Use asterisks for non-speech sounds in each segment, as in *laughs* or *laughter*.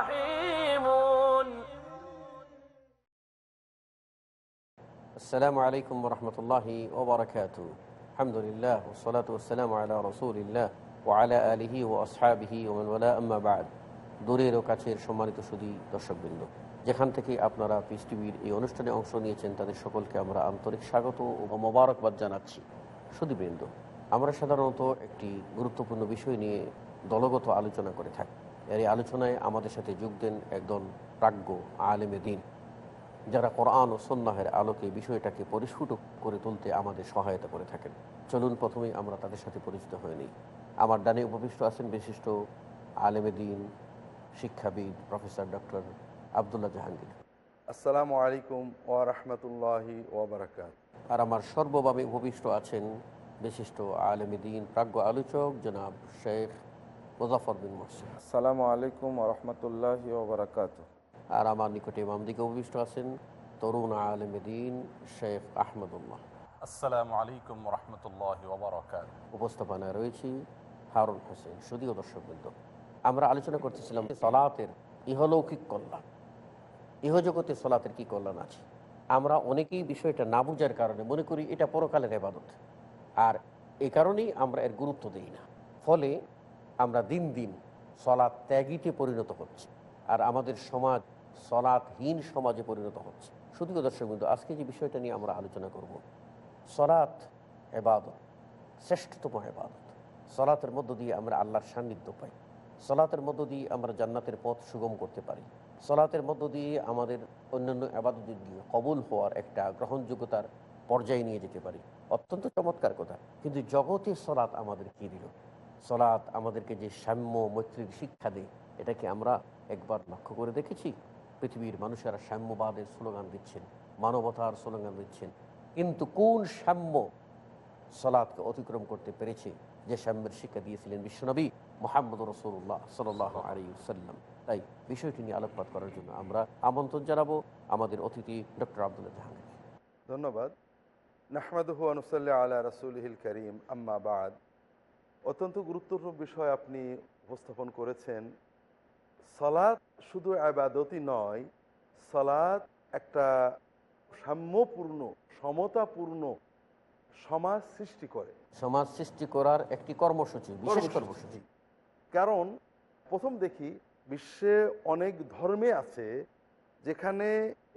رحيم السلام عليكم ورحمة الله وبركاته الحمد لله والصلاة والسلام على رسول الله وعلى آله وأصحابه ومن ولا أما بعد দূরের ও কাছের সম্মানিত সুদী দর্শকবৃন্দ যেখান থেকে আপনারা পিস টিভির এই অনুষ্ঠানে অংশ নিয়েছেন তাদের সকলকে আমরা আন্তরিক স্বাগত ও মোবারকবাদ জানাচ্ছি সুদীবৃন্দ আমরা সাধারণত একটি গুরুত্বপূর্ণ বিষয় নিয়ে দলগত আলোচনা করে থাকি এর এই আলোচনায় আমাদের সাথে যোগ দেন একদল প্রাজ্ঞ আলেমে দিন যারা কোরআন ও সন্ন্যাহের আলোকে বিষয়টাকে পরিস্ফুট করে তুলতে আমাদের সহায়তা করে থাকেন। চলুন প্রথমেই আমরা তাদের সাথে পরিচিত হয়ে নিই। আমার ডানে উপবিষ্ট আছেন বিশিষ্ট আলেমে দিন শিক্ষাবিদ প্রফেসর ডক্টর আবদুল্লাহ জাহাঙ্গীর। আসসালামু আলাইকুম ওয়া রাহমাতুল্লাহি ওয়া বারাকাত। আর আমার সর্বভাবে উপবিষ্ট আছেন বিশিষ্ট আলেমে দিন প্রাজ্ঞ আলোচক জনাব শেখ মুজাফর বিন মোহসিন আসসালামু আলাইকুম ওয়া রাহমাতুল্লাহি ওয়া বারাকাত আর আমার নিকটে ইমাম দিকে উপবিষ্ট আছেন তরুণ আলেমে দিন শেখ আহমদুল্লাহ। আসসালামু আলাইকুম রহমতুল্লাহ ওবরাকাত উপস্থাপনায় রয়েছি হারুন হোসেন সুদীয় দর্শকবৃন্দ। আমরা আলোচনা করতেছিলাম সলাতের ইহলৌকিক কল্যাণ। ইহজগতে সলাতের কি কল্যাণ আছে? আমরা অনেকেই বিষয়টা না বুঝার কারণে মনে করি এটা পরকালের এবাদত। আর এই কারণেই আমরা এর গুরুত্ব দিই না। ফলে আমরা দিন দিন সলাৎ ত্যাগীতে পরিণত হচ্ছে। আর আমাদের সমাজ সলাৎহীন সমাজে পরিণত হচ্ছে। শুধু দর্শক বিন্দু আজকে যে বিষয়টা নিয়ে আমরা আলোচনা করব, সলাৎ এবাদত, শ্রেষ্ঠতম এবাদত। সলাতের মধ্য দিয়ে আমরা আল্লাহর সান্নিধ্য পাই। সলাতের মধ্য দিয়ে আমরা জান্নাতের পথ সুগম করতে পারি। সলাতের মধ্য দিয়ে আমাদের অন্যান্য আবাদতের দিয়ে কবুল হওয়ার একটা গ্রহণযোগ্যতার পর্যায়ে নিয়ে যেতে পারি। অত্যন্ত চমৎকার কথা। কিন্তু জগতে সলাৎ আমাদের কী দিল? সলাৎ আমাদেরকে যে সাম্য মৈত্রীর শিক্ষা দেয়, এটাকে আমরা একবার লক্ষ্য করে দেখেছি। পৃথিবীর মানুষেরা সাম্যবাদের স্লোগান দিচ্ছেন, মানবতার স্লোগান দিচ্ছেন। কিন্তু কোন সাম্য সলাদকে অতিক্রম করতে পেরেছে যে সাম্যের শিক্ষা দিয়েছিলেন বিশ্বনবী মোহাম্মদ রসুল্লাহ সাল আলী সাল্লাম তাই বিষয়টি নিয়ে আলোকপাত করার জন্য আমরা আমন্ত্রণ জানাব আমাদের অতিথি ডক্টর আবদুল্লাহ জাহাঙ্গীর। ধন্যবাদ। নাহমাদুহু আনুসাল্লাহ আলা রাসূলিহিল করিম, আম্মা বাদ। অত্যন্ত গুরুত্বপূর্ণ বিষয় আপনি উপস্থাপন করেছেন। সালাত শুধু আবাদতই নয় সালাত একটা সাম্যপূর্ণ সমতাপূর্ণ সমাজ সৃষ্টি করে। সমাজ সৃষ্টি করার একটি কর্মসূচি বিশেষ কর্মসূচি। কারণ প্রথম দেখি বিশ্বে অনেক ধর্মে আছে যেখানে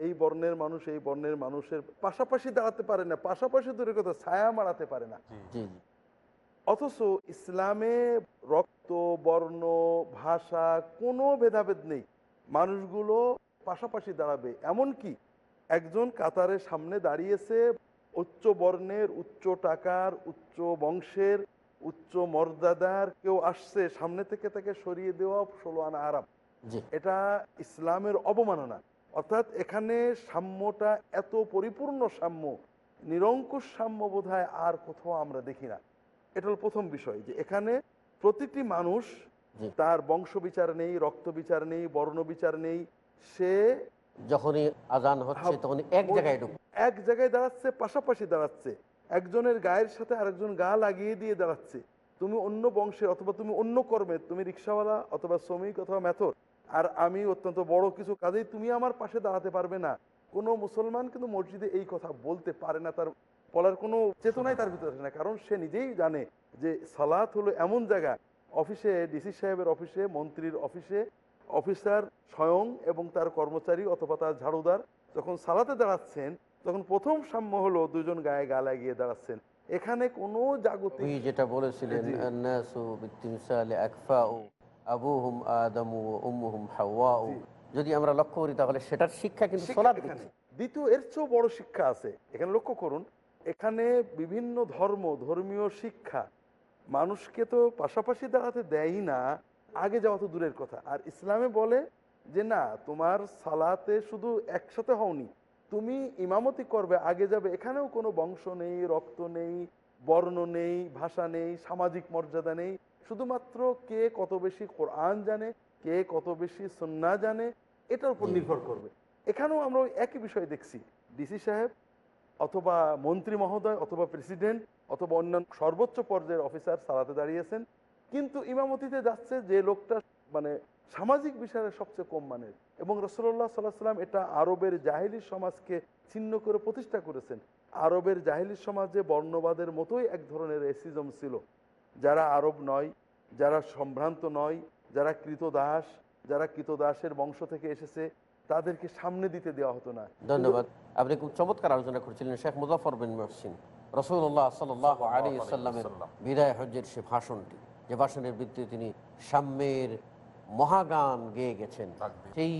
এই বর্ণের মানুষ এই বর্ণের মানুষের পাশাপাশি দাঁড়াতে পারে না পাশাপাশি দূরের কথা ছায়া মারাতে পারে না। জি জি। অথচ ইসলামে রক্ত বর্ণ ভাষা কোনো ভেদাভেদ নেই। মানুষগুলো পাশাপাশি দাঁড়াবে। এমনকি একজন কাতারের সামনে দাঁড়িয়েছে উচ্চ বর্ণের উচ্চ টাকার উচ্চ বংশের উচ্চ মর্যাদার কেউ আসছে সামনে থেকে তাকে সরিয়ে দেওয়া ষোলো আনা আরাম এটা ইসলামের অবমাননা। অর্থাৎ এখানে সাম্যটা এত পরিপূর্ণ সাম্য নিরঙ্কুশ সাম্য বোধ আর কোথাও আমরা দেখি না। এটা হল প্রথম বিষয় যে এখানে প্রতিটি মানুষ তার বংশ বিচার নেই রক্ত বিচার নেই বর্ণ বিচার নেই সে যখনই আজান হচ্ছে তখন এক জায়গায় এক জায়গায় দাঁড়াচ্ছে পাশাপাশি দাঁড়াচ্ছে। একজনের গায়ের সাথে আরেকজন গা লাগিয়ে দিয়ে দাঁড়াচ্ছে। তুমি অন্য বংশের অথবা তুমি অন্য কর্মের তুমি রিক্সাওয়ালা অথবা শ্রমিক অথবা মেথর আর আমি অত্যন্ত বড় কিছু কাজেই তুমি আমার পাশে দাঁড়াতে পারবে না। কোনো মুসলমান কিন্তু মসজিদে এই কথা বলতে পারে না তার বলার কোনো চেতনাই তার ভিতরে আসে না। কারণ সে নিজেই জানে যে সালাত হলো এমন জায়গা। অফিসে ডিসি সাহেবের অফিসে মন্ত্রীর অফিসে অফিসার স্বয়ং এবং তার কর্মচারী অথবা তার ঝাড়ুদার যখন সালাতে দাঁড়াচ্ছেন তখন প্রথম সাম্য হলো দুজন গায়ে গা লাগিয়ে দাঁড়াচ্ছেন। এখানে কোনো জাগতিক যেটা বলেছিলেন আবুহুম আদমু উম্মুহুম হাওয়াউ। যদি আমরা লক্ষ্য করি তাহলে সেটার শিক্ষা কিন্তু দ্বিতীয় এর চেয়েও বড় শিক্ষা আছে। এখানে লক্ষ্য করুন এখানে বিভিন্ন ধর্ম ধর্মীয় শিক্ষা মানুষকে তো পাশাপাশি দাঁড়াতে দেয়ই না আগে যাওয়া তো দূরের কথা। আর ইসলামে বলে যে না তোমার সালাতে শুধু একসাথে হওনি তুমি ইমামতি করবে আগে যাবে। এখানেও কোনো বংশ নেই রক্ত নেই বর্ণ নেই ভাষা নেই সামাজিক মর্যাদা নেই। শুধুমাত্র কে কত বেশি কোরআন জানে কে কত বেশি সন্না জানে এটার উপর নির্ভর করবে। এখানেও আমরা একই বিষয় দেখছি। ডিসি সাহেব অথবা মন্ত্রী মহোদয় অথবা প্রেসিডেন্ট অথবা অন্যান্য সর্বোচ্চ পর্যায়ের অফিসার সালাতে দাঁড়িয়েছেন। কিন্তু ইমামতিতে যাচ্ছে যে লোকটা মানে সামাজিক বিষয়ে সবচেয়ে কম মানের। এবং রসল্লাহ সাল্লাহ সাল্লাম এটা আরবের জাহিলি সমাজকে ছিন্ন করে প্রতিষ্ঠা করেছেন। আরবের জাহিলি সমাজে বর্ণবাদের মতোই এক ধরনের রেসিজম ছিল। যারা আরব নয়, যারা সম্ভ্রান্ত নয়, যারা কৃতদাস, যারা কৃতদাসের বংশ থেকে এসেছে তাদেরকে সামনে দিতে দেওয়া হতো না। ধন্যবাদ। আপনি খুব চমৎকার আলোচনা করছিলেন শেখ মুজাফর বিন মহসিন। রসুল্লাহ সাল্লাহ আলী সাল্লামের বিদায় হজ্জের সে ভাষণটি যে ভাষণের ভিত্তিতে তিনি সাম্যের মহাগান গেয়ে গেছেন। সেই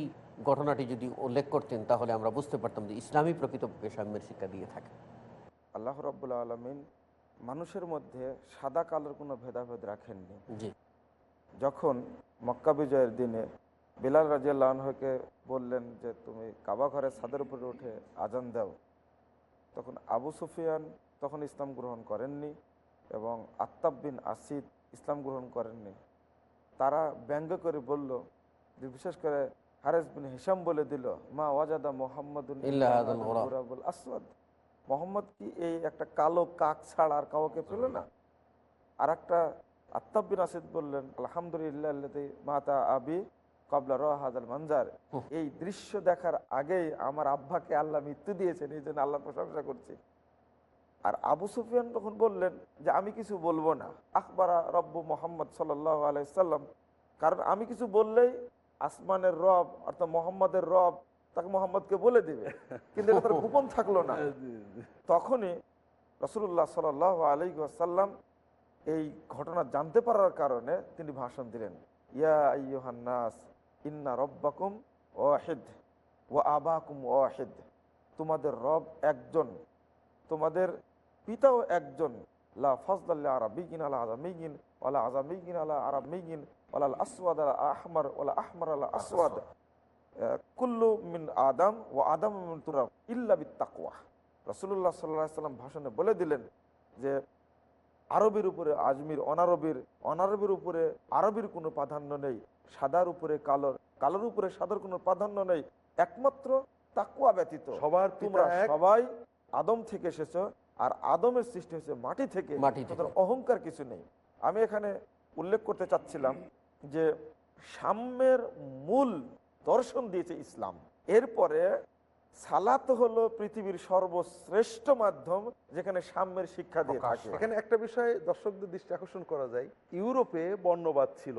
ঘটনাটি যদি উল্লেখ করতেন তাহলে আমরা বুঝতে পারতাম যে ইসলামী প্রকৃতপক্ষে সাম্যের শিক্ষা দিয়ে থাকে। আল্লাহ রব্বুল্লা আলমিন মানুষের মধ্যে সাদা কালোর কোনো ভেদাভেদ রাখেননি। জি। যখন মক্কা বিজয়ের দিনে বিলাল রাজিয়াল্লাহকে বললেন যে তুমি কাবা ঘরের ছাদের উপরে উঠে আজান দাও। তখন আবু সুফিয়ান তখন ইসলাম গ্রহণ করেননি এবং আত্তাব বিন আসিদ ইসলাম গ্রহণ করেননি। তারা ব্যঙ্গ করে বলল যে বিশেষ করে হারেস বিন হিসাম বলে দিল মা ওয়াজাদা মোহাম্মদ আসওয়াদ। মোহাম্মদ কি এই একটা কালো কাক ছাড়া আর কাউকে পেল না? আর একটা আত্তাব বিন আসিদ বললেন আলহামদুলিল্লাহ মাতা আবি কবলা রহাদাল মানজার। এই দৃশ্য দেখার আগেই আমার আব্বাকে আল্লাহ মৃত্যু দিয়েছেন এই জন্য আল্লাহ প্রশংসা করছি। আর আবু সুফিয়ান তখন বললেন যে আমি কিছু বলব না। আকবরা রব্বু মোহাম্মদ সাল্লাহ আলাইসাল্লাম কারণ আমি কিছু বললেই আসমানের রব অর্থাৎ মোহাম্মদের রব তাকে মোহাম্মদকে বলে দিবে। কিন্তু এটা তার গোপন থাকল না। *laughs* তখনই রসুল্লাহ সাল আলী আসাল্লাম এই ঘটনা জানতে পারার কারণে তিনি ভাষণ দিলেন ইয়া আইয়ুহান্নাস ইন্না রব্বাকুম ওয়াহিদ ও আবাকুম ওয়াহিদ। তোমাদের রব একজন, তোমাদের পিতাও একজন। লা ফজলাল্লাহ আরাবিগিন আলা আজামিগিন ওলা আজামিগিন আলা আরামিগিন ওলা আসওয়াদ, আলা আহমার ওলা আহমার, আলা আসওয়াদ। কুল্লু মিন আদম ও আদম তুরাব ইল্লা বিত্তাকওয়া রসুল্লাহ সাল্লাহ সাল্লাম ভাষণে বলে দিলেন যে, আরবের উপরে আজমির, অনারবের অনারবের উপরে আরবের কোনো প্রাধান্য নেই। সাদার উপরে কালোর কালোর উপরে সাদার কোনো প্রাধান্য নেই। একমাত্র তাকুয়া ব্যতীত সবার তোমরা সবাই আদম থেকে এসেছ আর আদমের সৃষ্টি হয়েছে মাটি থেকে। অহংকার কিছু নেই। আমি এখানে উল্লেখ করতে চাচ্ছিলাম যে সাম্যের মূল দর্শন দিয়েছে ইসলাম। এরপরে সালাত হলো পৃথিবীর সর্বশ্রেষ্ঠ মাধ্যম যেখানে সাম্যের শিক্ষা দিয়ে থাকে। এখানে একটা বিষয় দর্শকদের দৃষ্টি আকর্ষণ করা যায়। ইউরোপে বর্ণবাদ ছিল।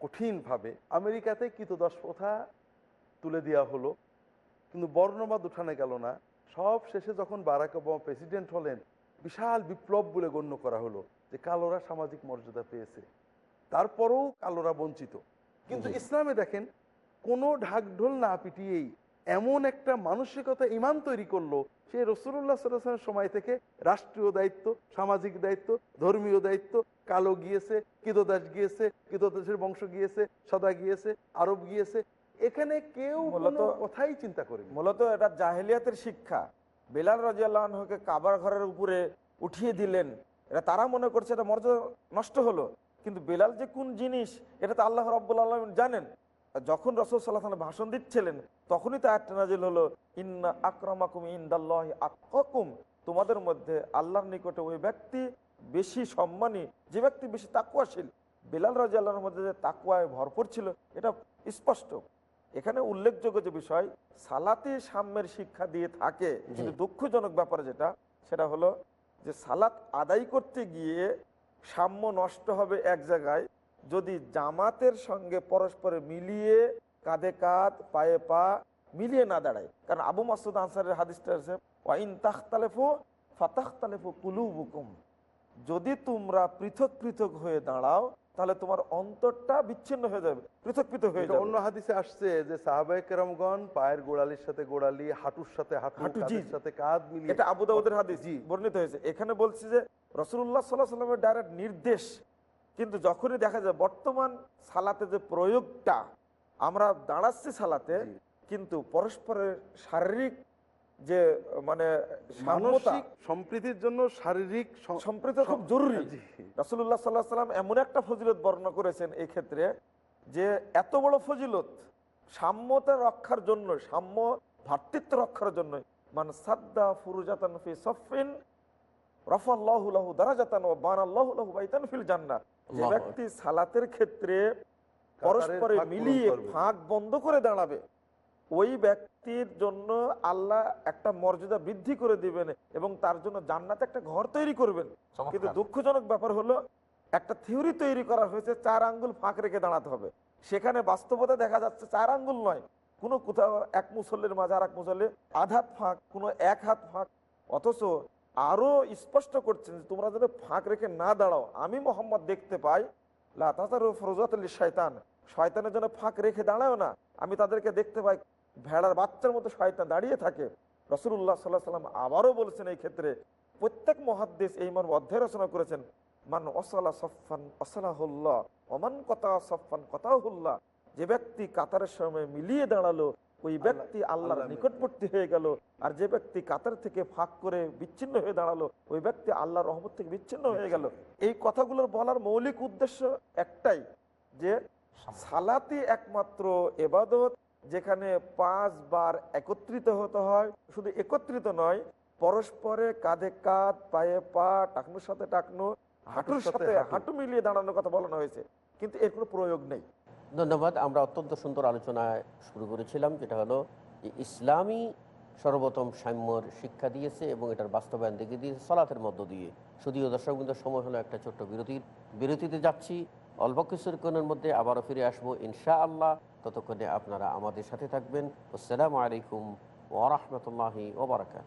কঠিনভাবে আমেরিকাতে কৃতদাস প্রথা তুলে দেওয়া হলো কিন্তু বর্ণবাদ উঠানে গেল না। সব শেষে যখন বারাক ওবামা প্রেসিডেন্ট হলেন বিশাল বিপ্লব বলে গণ্য করা হলো যে কালোরা সামাজিক মর্যাদা পেয়েছে। তারপরেও কালোরা বঞ্চিত। কিন্তু ইসলামে দেখেন কোনো ঢাকঢোল না পিটিয়েই এমন একটা মানসিকতা ইমান তৈরি করল সে রসুল্লাহ সাল্লামের সময় থেকে রাষ্ট্রীয় দায়িত্ব সামাজিক দায়িত্ব ধর্মীয় দায়িত্ব কালো গিয়েছে কিদোদাস গিয়েছে কিদোদাসের বংশ গিয়েছে সদা গিয়েছে আরব গিয়েছে। এখানে কেউ মূলত- কথাই চিন্তা করেনি। মূলত এটা জাহেলিয়াতের শিক্ষা। বেলাল রাজিয়াল্লাহকে কাবার ঘরের উপরে উঠিয়ে দিলেন। এটা তারা মনে করছে এটা মর্যাদা নষ্ট হলো। কিন্তু বেলাল যে কোন জিনিস এটা তো আল্লাহ রব্বুল আলম জানেন। যখন রসদ সাল্লাহ ভাষণ দিচ্ছিলেন তখনই তা একটা নাজিল হলো ইন্না আক্রমাকুম ইন্দাল্লাহ আকুম তোমাদের মধ্যে আল্লাহর নিকটে ওই ব্যক্তি বেশি সম্মানী যে ব্যক্তি বেশি তাকুয়াশীল। বেলাল রাজি আল্লাহর মধ্যে যে তাকুয়ায় ভরপুর ছিল এটা স্পষ্ট। এখানে উল্লেখযোগ্য যে বিষয় সালাতে সাম্যের শিক্ষা দিয়ে থাকে। কিন্তু দুঃখজনক ব্যাপার যেটা সেটা হলো যে সালাত আদায় করতে গিয়ে সাম্য নষ্ট হবে এক জায়গায় যদি জামাতের সঙ্গে পরস্পরে মিলিয়ে কাঁধে কাঁধ পায়ে পা মিলিয়ে না দাঁড়ায় কারণ আবু মাসুদ আনসারের হাদিসটা আছে ওয়াইন তাখতালেফু ফাতাখতালেফু কুলুবুকুম। যদি তোমরা পৃথক পৃথক হয়ে দাঁড়াও তাহলে তোমার অন্তরটা বিচ্ছিন্ন হয়ে যাবে পৃথক পৃথক হয়ে যাবে। অন্য হাদিসে আসছে যে সাহাবায়ে কেরামগণ পায়ের গোড়ালির সাথে গোড়ালি হাঁটুর সাথে হাঁটু। সাথে কাঁধ মিলিয়ে এটা আবু দাউদের হাদিস জি। বর্ণিত হয়েছে। এখানে বলছি যে রসুল্লাহ সাল্লাহ সাল্লামের ডাইরেক্ট নির্দেশ কিন্তু যখনই দেখা যায় বর্তমান সালাতে যে প্রয়োগটা আমরা দাঁড়াচ্ছি সালাতে কিন্তু পরস্পরের শারীরিক যে মানে সম্প্রীতির জন্য শারীরিক সম্প্রীতি খুব জরুরি। রাসুল্লাহ সাল্লাহ সাল্লাম এমন একটা ফজিলত বর্ণনা করেছেন এই ক্ষেত্রে যে এত বড় ফজিলত সাম্যতা রক্ষার জন্য সাম্য ভাতৃত্ব রক্ষার জন্য মানে সাদ্দা ফুরুজাতান ফি সফিন রফাল্লাহু লাহু দারাজাতান ও বানাল্লাহু লাহু বাইতান ফিল জান্নাহ। যে ব্যক্তি সালাতের ক্ষেত্রে পরস্পরে মিলিয়ে ফাঁক বন্ধ করে দাঁড়াবে ওই ব্যক্তির জন্য আল্লাহ একটা মর্যাদা বৃদ্ধি করে দিবেন এবং তার জন্য জান্নাতে একটা ঘর তৈরি করবেন। কিন্তু দুঃখজনক ব্যাপার হলো একটা থিওরি তৈরি করা হয়েছে চার আঙ্গুল ফাঁক রেখে দাঁড়াতে হবে। সেখানে বাস্তবতা দেখা যাচ্ছে চার আঙ্গুল নয় কোনো কোথাও এক মুসল্লির মাঝে আর এক মুসল্লি আধাত ফাঁক কোনো এক হাত ফাঁক অথচ আরও স্পষ্ট করছেন যে তোমরা যেন ফাঁক রেখে না দাঁড়াও। আমি মোহাম্মদ দেখতে পাই ফরজাত শয়তান শয়তানের জন্য ফাঁক রেখে দাঁড়াও না। আমি তাদেরকে দেখতে পাই, ভেড়ার বাচ্চার মতো শয়তান দাঁড়িয়ে থাকে। রসুল্লাহ সাল্লাহ সাল্লাম আবারও বলছেন এই ক্ষেত্রে, প্রত্যেক মহাদ্দেশ এই মর্ম অধ্যায় রচনা করেছেন, মান অসালা সফান অসালাহুল্লাহ অমান কথা সফান কথাহুল্লাহ যে ব্যক্তি কাতারের সময় মিলিয়ে দাঁড়াল ওই ব্যক্তি আল্লাহর নিকটবর্তী হয়ে গেল আর যে ব্যক্তি কাতার থেকে ফাঁক করে বিচ্ছিন্ন হয়ে দাঁড়াল ওই ব্যক্তি আল্লাহর রহমত থেকে বিচ্ছিন্ন হয়ে গেল। এই কথাগুলোর বলার মৌলিক উদ্দেশ্য একটাই যে সালাতি একমাত্র এবাদত যেখানে পাঁচবার একত্রিত হতে হয়। শুধু একত্রিত নয় পরস্পরে কাঁধে কাঁধ পায়ে পা টাকনুর সাথে টাকনু হাঁটুর সাথে। হাঁটু মিলিয়ে দাঁড়ানোর কথা বলানো হয়েছে। কিন্তু এর কোনো প্রয়োগ নেই। ধন্যবাদ। আমরা অত্যন্ত সুন্দর আলোচনায় শুরু করেছিলাম, যেটা হলো যে ইসলামী সর্বপ্রথম সাম্যর শিক্ষা দিয়েছে এবং এটার বাস্তবায়ন দেখে দিয়েছে, সলাতের মধ্য দিয়ে। শুধুও দর্শকবৃন্দ, সময় হলো একটা ছোট্ট বিরতির বিরতিতে যাচ্ছি, অল্প কিছুক্ষণের মধ্যে আবারও ফিরে আসব ইনশা আল্লাহ ততক্ষণে আপনারা আমাদের সাথে থাকবেন। আসসালামু আলাইকুম ওরহমতুল্লাহি ওবরাকাত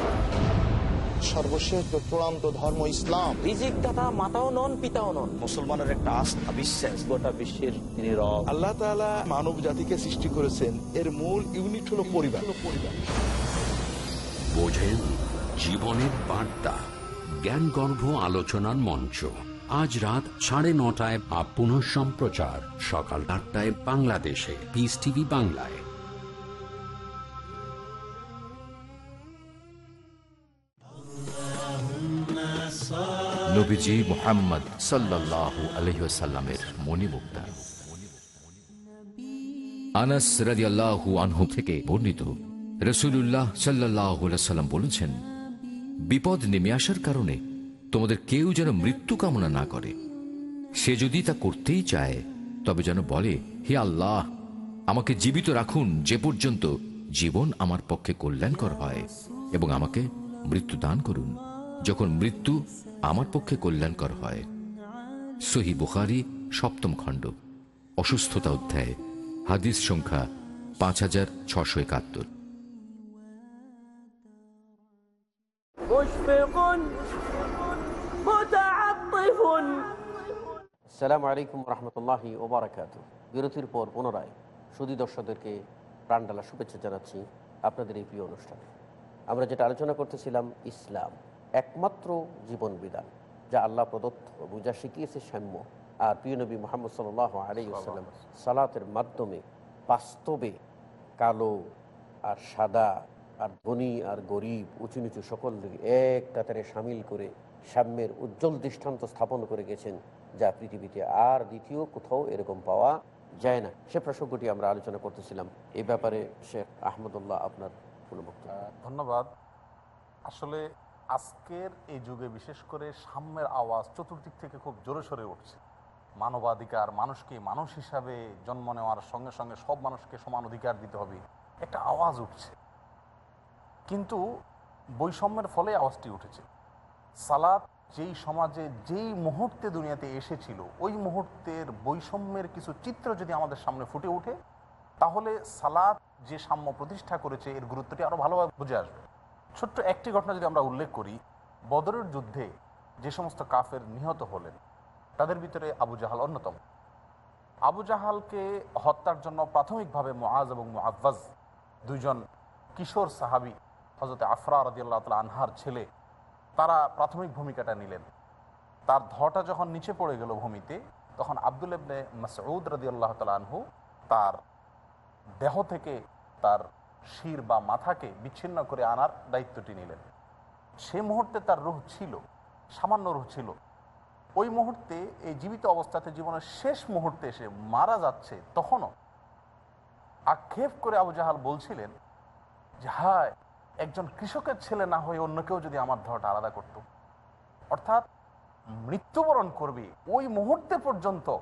সর্বশেষ চূড়ান্ত ধর্ম ইসলাম রিজিক দাতা মাতাও নন পিতাও নন। মুসলমানের একটা আস্থা বিশ্বাস। গোটা বিশ্বের তিনি রব। আল্লাহ তাআলা মানব জাতিকে সৃষ্টি করেছেন। এর মূল ইউনিট হলো পরিবার। পরিবার। বোঝেন জীবনের বার্তা জ্ঞানগর্ভ আলোচনার মঞ্চ। আজ রাত সাড়ে নটায় আপ পুনঃ সম্প্রচার সকাল আটটায় বাংলাদেশে। পিস টিভি বাংলায়। নবীজি মোহাম্মদ আনাস আনহু থেকে বর্ণিত বলেছেন, বিপদ নেমে আসার কারণে তোমাদের কেউ যেন মৃত্যু কামনা না করে। সে যদি তা করতেই চায়, তবে যেন বলে, হে আল্লাহ, আমাকে জীবিত রাখুন যে পর্যন্ত জীবন আমার পক্ষে কল্যাণকর হয় এবং আমাকে মৃত্যু দান করুন। যখন মৃত্যু আমার পক্ষে কল্যাণকর হয়। সহি বুখারি সপ্তম খণ্ড অসুস্থতা অধ্যায় হাদিস সংখ্যা পাঁচ হাজার ছশো একাত্তর। সালাম আলাইকুম রহমতুল্লাহ ওবরাকাত বিরতির পর পুনরায় সুদী দর্শকদেরকে প্রাণডালা শুভেচ্ছা জানাচ্ছি আপনাদের এই প্রিয় অনুষ্ঠানে। আমরা যেটা আলোচনা করতেছিলাম ইসলাম। একমাত্র জীবন বিধান, যা আল্লাহ প্রদত্ত এবং যা শিখিয়েছে সাম্য। আর প্রিয় নবী মোহাম্মদ সাল আলী আসসালাম সালাতের মাধ্যমে বাস্তবে কালো আর সাদা আর ধনী আর গরিব, উঁচু নিচু সকলকে এক কাতারে সামিল করে সাম্যের উজ্জ্বল দৃষ্টান্ত স্থাপন করে গেছেন, যা পৃথিবীতে আর দ্বিতীয় কোথাও এরকম পাওয়া যায় না। সে প্রসঙ্গটি আমরা আলোচনা করতেছিলাম। এই ব্যাপারে শেখ আহমদুল্লাহ আপনার ধন্যবাদ। আসলে আজকের এই যুগে বিশেষ করে সাম্যের আওয়াজ চতুর্দিক থেকে খুব জোরে সরে উঠছে। মানবাধিকার মানুষকে মানুষ হিসাবে জন্ম নেওয়ার সঙ্গে সঙ্গে সব মানুষকে সমান অধিকার দিতে হবে, একটা আওয়াজ উঠছে। কিন্তু বৈষম্যের ফলে আওয়াজটি উঠেছে। সালাত যেই সমাজে যেই মুহূর্তে দুনিয়াতে এসেছিল, ওই মুহূর্তের বৈষম্যের কিছু চিত্র যদি আমাদের সামনে ফুটে ওঠে, তাহলে সালাত যে সাম্য প্রতিষ্ঠা করেছে, এর গুরুত্বটি আরও ভালোভাবে বুঝে আসবে। ছোট্ট একটি ঘটনা যদি আমরা উল্লেখ করি, বদরের যুদ্ধে যে সমস্ত কাফের নিহত হলেন, তাদের ভিতরে আবু জাহাল অন্যতম। আবু জাহালকে হত্যার জন্য প্রাথমিকভাবে মোয়াজ এবং মোয়াজ্জ দুইজন কিশোর সাহাবি হজরত আফরা রদিয়াল্লাহ তাল আনহার ছেলে, তারা প্রাথমিক ভূমিকাটা নিলেন। তার ধটা যখন নিচে পড়ে গেল ভূমিতে, তখন আব্দুল ইবনে মাসউদ রদিয়াল্লাহ তাল আনহু তার দেহ থেকে তার শির বা মাথাকে বিচ্ছিন্ন করে আনার দায়িত্বটি নিলেন। সে মুহূর্তে তার রুহ ছিল, সামান্য রুহ ছিল। ওই মুহূর্তে, এই জীবিত অবস্থাতে জীবনের শেষ মুহূর্তে এসে মারা যাচ্ছে তখনও। আক্ষেপ করে আবু জাহাল বলছিলেন যে, হায়, একজন কৃষকের ছেলে না হয়ে অন্য কেউ যদি আমার ধরটা আলাদা করত। অর্থাৎ মৃত্যুবরণ করবে ওই মুহূর্তে পর্যন্ত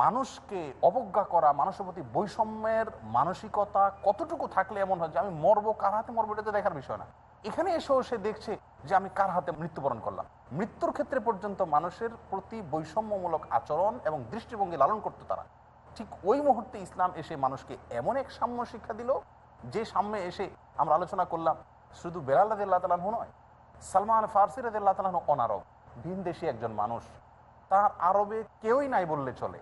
মানুষকে অবজ্ঞা করা, মানুষের প্রতি বৈষম্যের মানসিকতা কতটুকু থাকলে এমন হয় যে আমি মরবো, কার হাতে মরবো, এটা দেখার বিষয় না। এখানে এসেও সে দেখছে যে আমি কার হাতে মৃত্যুবরণ করলাম। মৃত্যুর ক্ষেত্রে পর্যন্ত মানুষের প্রতি বৈষম্যমূলক আচরণ এবং দৃষ্টিভঙ্গি লালন করতো তারা। ঠিক ওই মুহূর্তে ইসলাম এসে মানুষকে এমন এক সাম্য শিক্ষা দিল, যে সাম্যে এসে আমরা আলোচনা করলাম, শুধু বেলাল রাদিল্লাহ তালাহু নয়, সালমান ফার্সি রাদিল্লাহ তালাহু অনারব ভিনদেশি একজন মানুষ। তার আরবে কেউই নাই বললে চলে।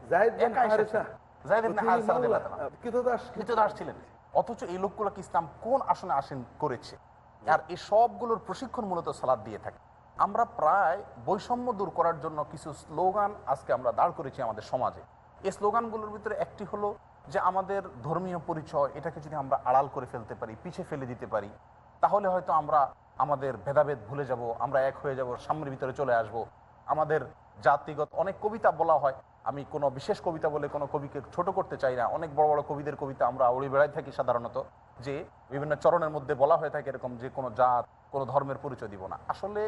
কৃতদাস ছিলেন অথচ এই লোকগুলোকে ইসলাম কোন আসনে আসেন করেছে? আর এই সবগুলোর প্রশিক্ষণ মূলত সালাদ দিয়ে থাকে। আমরা প্রায় বৈষম্য দূর করার জন্য কিছু স্লোগান আজকে আমরা দাঁড় করেছি আমাদের সমাজে। এই স্লোগানগুলোর ভিতরে একটি হলো যে আমাদের ধর্মীয় পরিচয় এটাকে যদি আমরা আড়াল করে ফেলতে পারি পিছে ফেলে দিতে পারি তাহলে হয়তো আমরা আমাদের ভেদাভেদ ভুলে যাব আমরা এক হয়ে যাব সামনের ভিতরে চলে আসব। আমাদের জাতিগত, অনেক কবিতা বলা হয়। আমি কোনো বিশেষ কবিতা বলে কোনো কবিকে ছোট করতে চাই না। অনেক বড় বড় কবিদের কবিতা আমরা উড়ে বেড়াই থাকি সাধারণত, যে বিভিন্ন চরণের মধ্যে বলা হয়ে থাকে এরকম যে কোনো জাত, কোনো ধর্মের পরিচয় দিব না। আসলে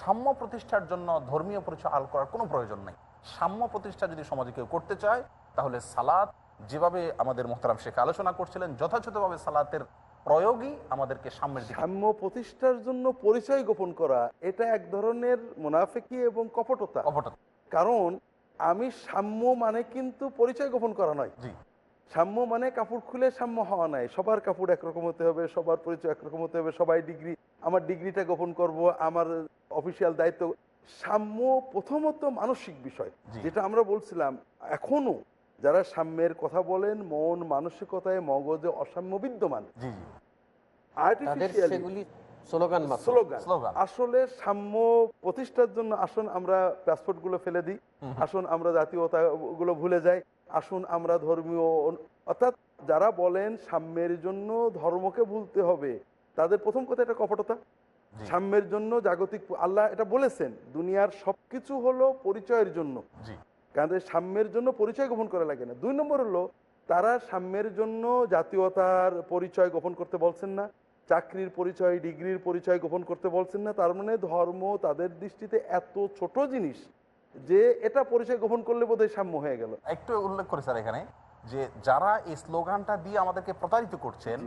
সাম্য প্রতিষ্ঠার জন্য ধর্মীয় পরিচয় আল করার কোনো প্রয়োজন নেই। সাম্য প্রতিষ্ঠা যদি সমাজে কেউ করতে চায়, তাহলে সালাত, যেভাবে আমাদের মোহতারাম শেখ আলোচনা করছিলেন, যথাযথভাবে সালাতের প্রয়োগই আমাদেরকে সাম্যের সাম্য প্রতিষ্ঠার জন্য পরিচয় গোপন করা এটা এক ধরনের মুনাফিকি এবং কপটতা। কপটতা। কারণ আমি সাম্য মানে কিন্তু পরিচয় গোপন করা নয়। জি। সাম্য মানে কাপড় খুলে সাম্য হওয়া নাই সবার কাপড় একরকম হতে হবে সবার পরিচয় একরকম হতে হবে সবাই ডিগ্রি আমার ডিগ্রিটা গোপন করব আমার অফিসিয়াল দায়িত্ব। সাম্য প্রথমত মানসিক বিষয় যেটা আমরা বলছিলাম এখনও যারা সাম্যের কথা বলেন মন মানসিকতায় মগজে অসাম্য বিদ্যমান। আসলে সাম্য প্রতিষ্ঠার জন্য আসুন আমরা পাসপোর্টগুলো ফেলে দিই আসুন আমরা জাতীয়তা গুলো ভুলে যাই আসুন আমরা ধর্মীয় অর্থাৎ যারা বলেন সাম্যের জন্য ধর্মকে ভুলতে হবে তাদের প্রথম কথা এটা কপটতা। সাম্যের জন্য জাগতিক আল্লাহ এটা বলেছেন দুনিয়ার সবকিছু হলো পরিচয়ের জন্য। কারণ সাম্যের জন্য পরিচয় গোপন করা লাগে না। দুই নম্বর হলো তারা সাম্যের জন্য জাতীয়তার পরিচয় গোপন করতে বলছেন না চাকরির পরিচয় ডিগ্রির পরিচয় গোপন করতে বলছেন না তার মানে ধর্ম তাদের দৃষ্টিতে এত ছোট জিনিস যে এটা পরিচয় গোপন করলে বোধহয় সাম্য হয়ে গেল। একটু উল্লেখ করে স্যার এখানে যে যারা এই স্লোগানটা দিয়ে আমাদেরকে প্রতারিত করছেন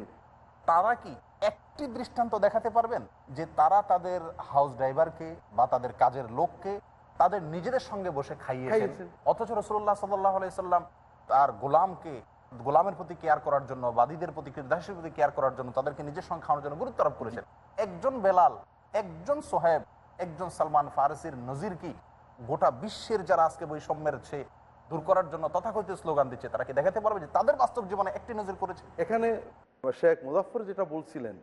তারা কি একটি দৃষ্টান্ত দেখাতে পারবেন? যে তারা তাদের হাউস ড্রাইভারকে বা তাদের কাজের লোককে তাদের নিজেদের সঙ্গে বসে খাইয়েছেন। অথচ রসুল্লাহ সাল্লাম তার গোলামকে গোলামের প্রতি কেয়ার করার জন্য বাদীদের প্রতি দাসের প্রতি কেয়ার করার জন্য তাদেরকে নিজের সঙ্গে খাওয়ানোর জন্য গুরুত্ব আরোপ করেছেন। একজন বেলাল একজন সোহেব একজন সালমান ফারসির নজির কি? গোটা বিশ্বের যারা আজকে বৈষম্যের সে দূর করার জন্য তথাকথিত স্লোগান দিচ্ছে তারা কি দেখাতে পারবে যে তাদের বাস্তব জীবনে একটি নজির করেছে? এখানে শেখ মুজাফর যেটা বলছিলেন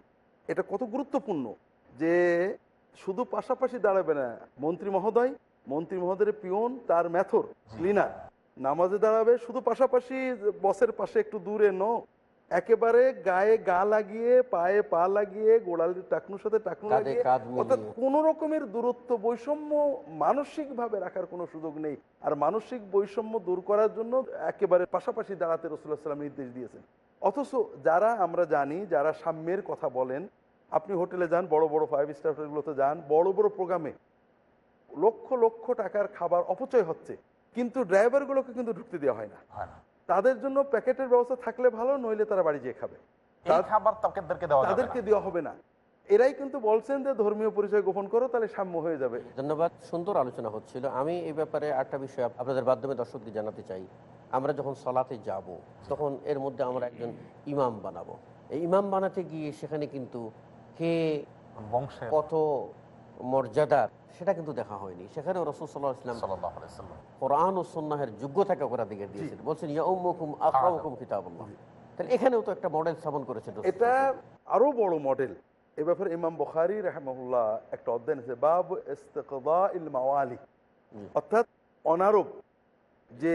এটা কত গুরুত্বপূর্ণ যে শুধু পাশাপাশি দাঁড়াবে না মন্ত্রী মহোদয় মন্ত্রী মহোদয়ের পিয়ন তার মেথর ক্লিনার নামাজে দাঁড়াবে শুধু পাশাপাশি বসের পাশে একটু দূরে ন একেবারে গায়ে গা লাগিয়ে পায়ে পা লাগিয়ে গোড়ালির টাকনুর সাথে টাকনু লাগিয়ে অর্থাৎ কোন রকমের দূরত্ব বৈষম্য মানসিক ভাবে রাখার কোনো সুযোগ নেই। আর মানসিক বৈষম্য দূর করার জন্য একেবারে পাশাপাশি দাঁড়াতে রসুল্লাহ সাল্লাম নির্দেশ দিয়েছেন। অথচ যারা আমরা জানি যারা সাম্যের কথা বলেন আপনি হোটেলে যান বড় বড় ফাইভ স্টার হোটেলগুলোতে যান বড় বড় প্রোগ্রামে লক্ষ লক্ষ টাকার খাবার অপচয় হচ্ছে কিন্তু ড্রাইভারগুলোকে কিন্তু ঢুকতে দেওয়া হয় না। তাদের জন্য প্যাকেটের ব্যবস্থা থাকলে ভালো নইলে তারা বাড়ি যেয়ে খাবে। খাবার তাদেরকে দেওয়া যাবে তাদেরকে না। দেওয়া হবে না। এরাই কিন্তু বলছেন যে ধর্মীয় পরিচয় গোপন করো তাহলে সাম্য হয়ে যাবে। ধন্যবাদ। সুন্দর আলোচনা হচ্ছিল। আমি এই ব্যাপারে একটা বিষয় আপনাদের মাধ্যমে দর্শকদের জানাতে চাই। আমরা যখন সলাতে যাব তখন এর মধ্যে আমরা একজন ইমাম বানাবো। এই ইমাম বানাতে গিয়ে সেখানে কিন্তু কে কত মর্যাদার সেটা কিন্তু দেখা হয়নি। সেখানে রসুল সাল্লাহ ইসলাম সাল্লাল্লাহু আলাইহি কোরআন ও সন্ন্যাহের যোগ্যতাকে ওরা দিকে দিয়েছেন। বলছেন ইয়াউমুকুম আকরামুকুম কিতাবুল্লাহ। তাহলে এখানেও তো একটা মডেল স্থাপন করেছেন এটা আরও বড় মডেল এ ব্যাপারে ইমাম বখারি রহমুল্লাহ একটা অধ্যায়ন আছে বাব ইস্তেকদা ইল মাওয়ালি অর্থাৎ অনারব যে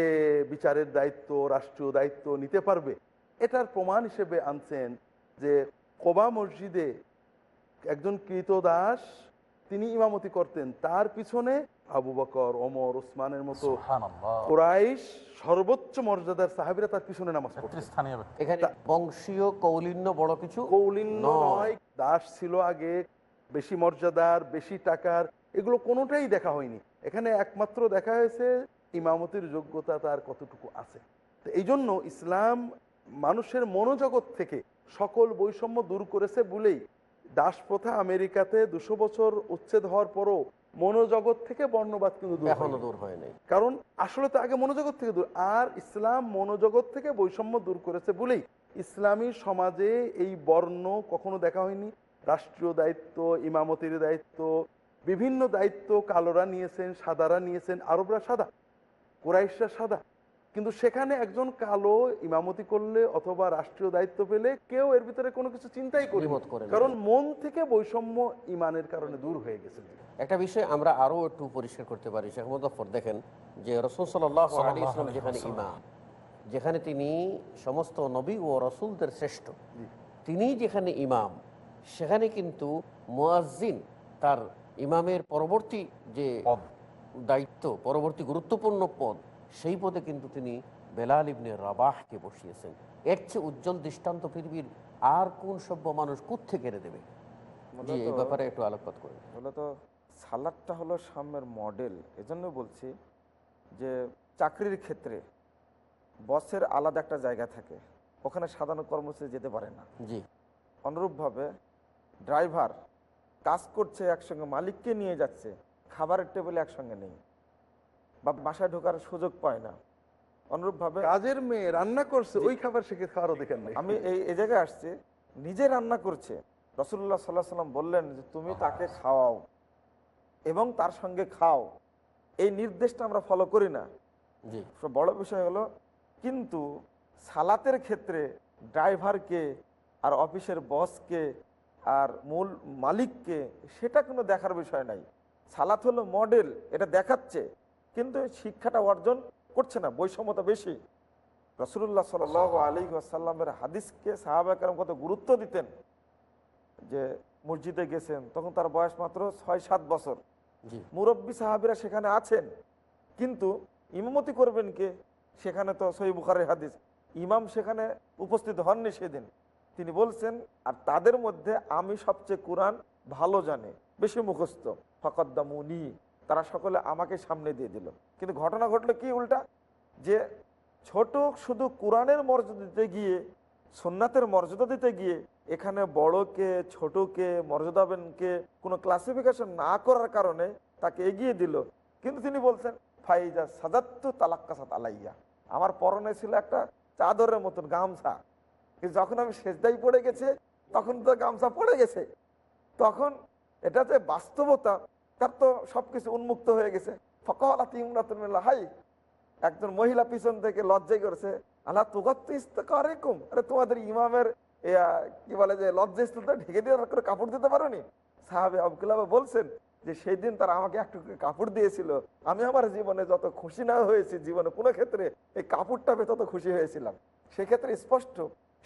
বিচারের দায়িত্ব রাষ্ট্রীয় দায়িত্ব নিতে পারবে এটার প্রমাণ হিসেবে আনছেন যে কোবা মসজিদে একজন কৃতদাস তিনি ইমামতি করতেন তার পিছনে আবু বকর ওমর ওসমানের মতো সুবহানাল্লাহ। কোরাইশ সর্বোচ্চ মর্যাদার সাহাবিরা তার পিছনে নামাজ। এখানে বংশীয় কৌলিন্য বড় কিছু কৌলিন্য নয়। দাস ছিল আগে বেশি মর্যাদার বেশি টাকার এগুলো কোনোটাই দেখা হয়নি এখানে একমাত্র দেখা হয়েছে ইমামতির যোগ্যতা তার কতটুকু আছে তো এই জন্য ইসলাম মানুষের মনোজগৎ থেকে সকল বৈষম্য দূর করেছে বলেই দাস প্রথা আমেরিকাতে দুশো বছর উচ্ছেদ হওয়ার পরও মনোজগৎ থেকে বর্ণবাদ কিন্তু এখনও হয়নি। দূর হয় নাই কারণ আসলে তো আগে মনোজগৎ থেকে দূর। আর ইসলাম মনোজগৎ থেকে বৈষম্য দূর করেছে বলেই ইসলামী সমাজে এই বর্ণ কখনো দেখা হয়নি। রাষ্ট্রীয় দায়িত্ব ইমামতির দায়িত্ব বিভিন্ন দায়িত্ব কালোরা নিয়েছেন সাদারা নিয়েছেন আরবরা সাদা কোরাইশরা সাদা। কিন্তু সেখানে একজন কালো ইমামতি করলে অথবা রাষ্ট্রীয় দায়িত্ব পেলে কেউ এর ভিতরে কোনো কিছু চিন্তাই করি করে কারণ মন থেকে বৈষম্য ইমানের কারণে দূর হয়ে গেছে। একটা বিষয় আমরা আরও একটু পরিষ্কার করতে পারি শেখ মুজফর দেখেন যে রসুল সাল্লাহ আলী ইসলাম যেখানে ইমাম যেখানে তিনি সমস্ত নবী ও রসুলদের শ্রেষ্ঠ তিনি যেখানে ইমাম সেখানে কিন্তু মুয়াজ্জিন তার ইমামের পরবর্তী যে দায়িত্ব পরবর্তী গুরুত্বপূর্ণ পদ সেই পদে কিন্তু তিনি বেলাল ইবনে রাবাহকে বসিয়েছেন। এর চেয়ে উজ্জ্বল দৃষ্টান্ত পৃথিবীর আর কোন সভ্য মানুষ কোথেকে এনে দেবে? এই ব্যাপারে একটু আলোকপাত করুন। মূলত সালাদটা হলো সাম্যের মডেল। এজন্য বলছি যে চাকরির ক্ষেত্রে বসের আলাদা একটা জায়গা থাকে। ওখানে সাধারণ কর্মচারী যেতে পারে না। জি। অনুরূপভাবে ড্রাইভার কাজ করছে একসঙ্গে মালিককে নিয়ে যাচ্ছে খাবারের টেবিলে একসঙ্গে নেই। বা বাসায় ঢোকার সুযোগ পায় না। অনুরূপভাবে কাজের মেয়ে রান্না করছে ওই খাবার শিখে খাওয়ারও দেখেন নাই? আমি এই এই জায়গায় আসছি নিজে রান্না করছে। রসুল্লাহ সাল্লাহ সাল্লাম বললেন যে তুমি তাকে খাওয়াও এবং তার সঙ্গে খাও। এই নির্দেশটা আমরা ফলো করি না। সব বড় বিষয় হলো কিন্তু সালাতের ক্ষেত্রে ড্রাইভারকে আর অফিসের বসকে আর মূল মালিককে সেটা কোনো দেখার বিষয় নাই। সালাত হলো মডেল এটা দেখাচ্ছে। কিন্তু শিক্ষাটা অর্জন করছে না বৈষম্যতা বেশি। রসুল্লাহ সাল আলী আসাল্লামের হাদিসকে সাহাবাকার কত গুরুত্ব দিতেন যে মসজিদে গেছেন তখন তার বয়স মাত্র ছয় সাত বছর। মুরব্বী সাহাবিরা সেখানে আছেন কিন্তু ইমামতি করবেন কে? সেখানে তো সই বুখারের হাদিস। ইমাম সেখানে উপস্থিত হননি সেদিন। তিনি বলছেন আর তাদের মধ্যে আমি সবচেয়ে কোরআন ভালো জানে বেশি মুখস্থ। ফকদ্দামুনি। তারা সকলে আমাকে সামনে দিয়ে দিল। কিন্তু ঘটনা ঘটলো কি উল্টা? যে ছোট শুধু কোরআনের মর্যাদা দিতে গিয়ে সোননাথের মর্যাদা দিতে গিয়ে, এখানে বড়কে, ছোটকে, মর্যাদাবেনকে কোনো ক্লাসিফিকেশন না করার কারণে তাকে এগিয়ে দিল। কিন্তু তিনি বলছেন, ফাইজা সাজাত্তু তালাক্কাসাত আলাইয়া। আমার পরনে ছিল একটা চাদরের মতন গামছা। যখন আমি সেজদাই পড়ে গেছে, তখন তো গামছা পড়ে গেছে। তখন এটা যে বাস্তবতা তার তো সবকিছু উন্মুক্ত হয়ে গেছে। হাই একজন মহিলা পিছন থেকে লজ্জাই করেছে আল্লাহ আরে তোমাদের ইমামের কি বলে যে লজ্জা স্থলটা ঢেকে দিয়ে করে কাপড় দিতে পারোনি? সাহাবে বলছেন যে সেই দিন তারা আমাকে একটু কাপড় দিয়েছিল। আমি আমার জীবনে যত খুশি না হয়েছি জীবনে কোনো ক্ষেত্রে এই কাপড়টা পেয়ে তত খুশি হয়েছিলাম। সেক্ষেত্রে স্পষ্ট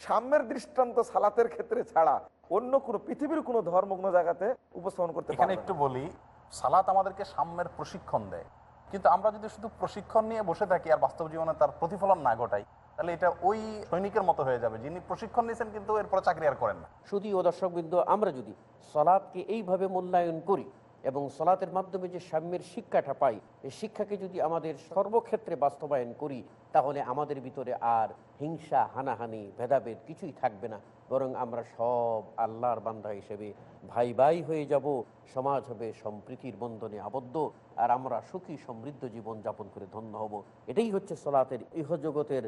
সাম্যের দৃষ্টান্ত সালাতের ক্ষেত্রে ছাড়া অন্য কোনো পৃথিবীর কোনো ধর্ম কোনো জায়গাতে উপস্থাপন করতে এখানে একটু বলি সালাত আমাদেরকে সাম্যের প্রশিক্ষণ দেয়। কিন্তু আমরা যদি শুধু প্রশিক্ষণ নিয়ে বসে থাকি আর বাস্তব জীবনে তার প্রতিফলন না ঘটাই, তাহলে এটা ওই সৈনিকের মতো হয়ে যাবে, যিনি প্রশিক্ষণ নিয়েছেন কিন্তু এরপরে চাকরি আর করেন না। শুধু ও দর্শকবৃন্দ, আমরা যদি সলাৎকে এইভাবে মূল্যায়ন করি এবং সলাতের মাধ্যমে যে সাম্যের শিক্ষাটা পাই, এই শিক্ষাকে যদি আমাদের সর্বক্ষেত্রে বাস্তবায়ন করি তাহলে আমাদের ভিতরে আর হিংসা, হানাহানি, ভেদাভেদ কিছুই থাকবে না। বরং আমরা সব আল্লাহর বান্ধা হিসেবে ভাই ভাই হয়ে যাব, সমাজ হবে সম্প্রীতির বন্ধনে আবদ্ধ, আর আমরা সুখী, সমৃদ্ধ জীবন যাপন করে ধন্য হব। এটাই হচ্ছে সলাতের ইহজগতের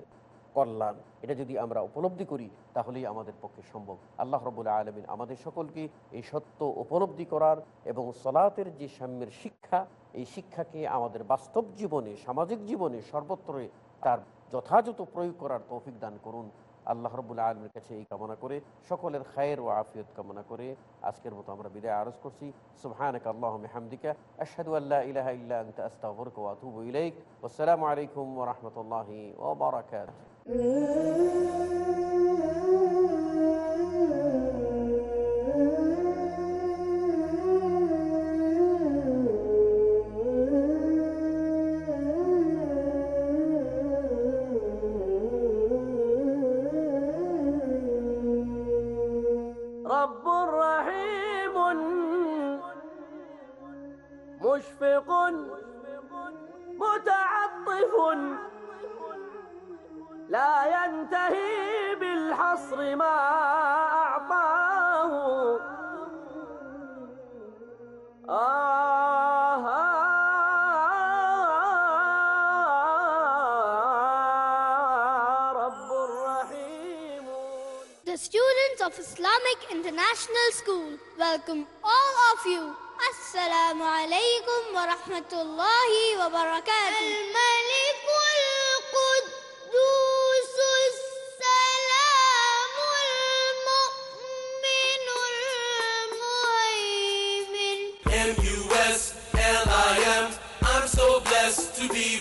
কল্যাণ। এটা যদি আমরা উপলব্ধি করি, তাহলেই আমাদের পক্ষে সম্ভব। আল্লাহ রবুল্লা আলমিন আমাদের সকলকে এই সত্য উপলব্ধি করার এবং সলাতের যে সাম্যের শিক্ষা, এই শিক্ষাকে আমাদের বাস্তব জীবনে, সামাজিক জীবনে সর্বত্রই তার যথাযথ প্রয়োগ করার তৌফিক দান করুন। আল্লাহ রবুল্লা আলমের কাছে এই কামনা করে, সকলের খায়ের ও আফিয়ত কামনা করে আজকের মতো আমরা বিদায় আরজ করছি। সুবহানাক আল্লাহ হামদিকা, আশহাদু আল্লা ইলাহা ইল্লা আনতা, আস্তাগফিরুকা ওয়া আতুবু ইলাইক। ওয়াসসালামু আলাইকুম ওয়া রাহমাতুল্লাহি ওয়া বারাকাতুহু। of Islamic International School welcome all of you. Assalamu alaikum wa rahmatullahi wa barakatuh. الملك القدوس السلام المؤمن المهيمن M-U-S-L-I-M I'm so blessed to be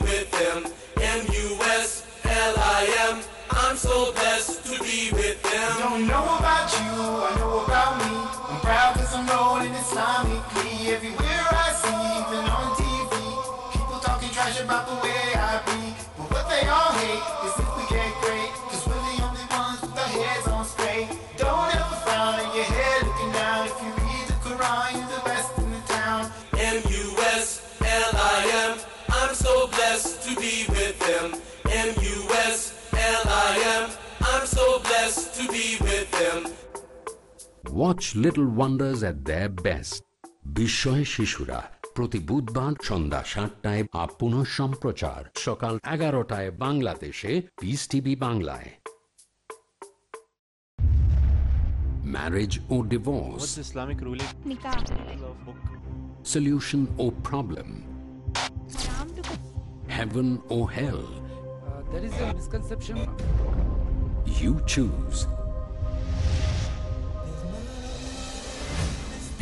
so blessed to be with them. Don't know about you, I know about Watch Little Wonders at their best. বিস্ময় শিশুরা প্রতি বুধবার সন্ধ্যা সাতটায় up পুনঃ সম্প্রচার সকাল এগারোটায় বাংলাদেশে পিস টিভি বাংলায় marriage O divorce What's Islamic ruling? Nikah. solution or problem heaven or hell there is a misconception. you choose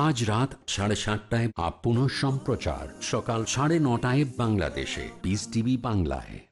আজ রাত সাড়ে সাতটায় আপ পুনঃ সম্প্রচার। সকাল সাড়ে নটায় বাংলাদেশে। পিস টিভি বাংলায়।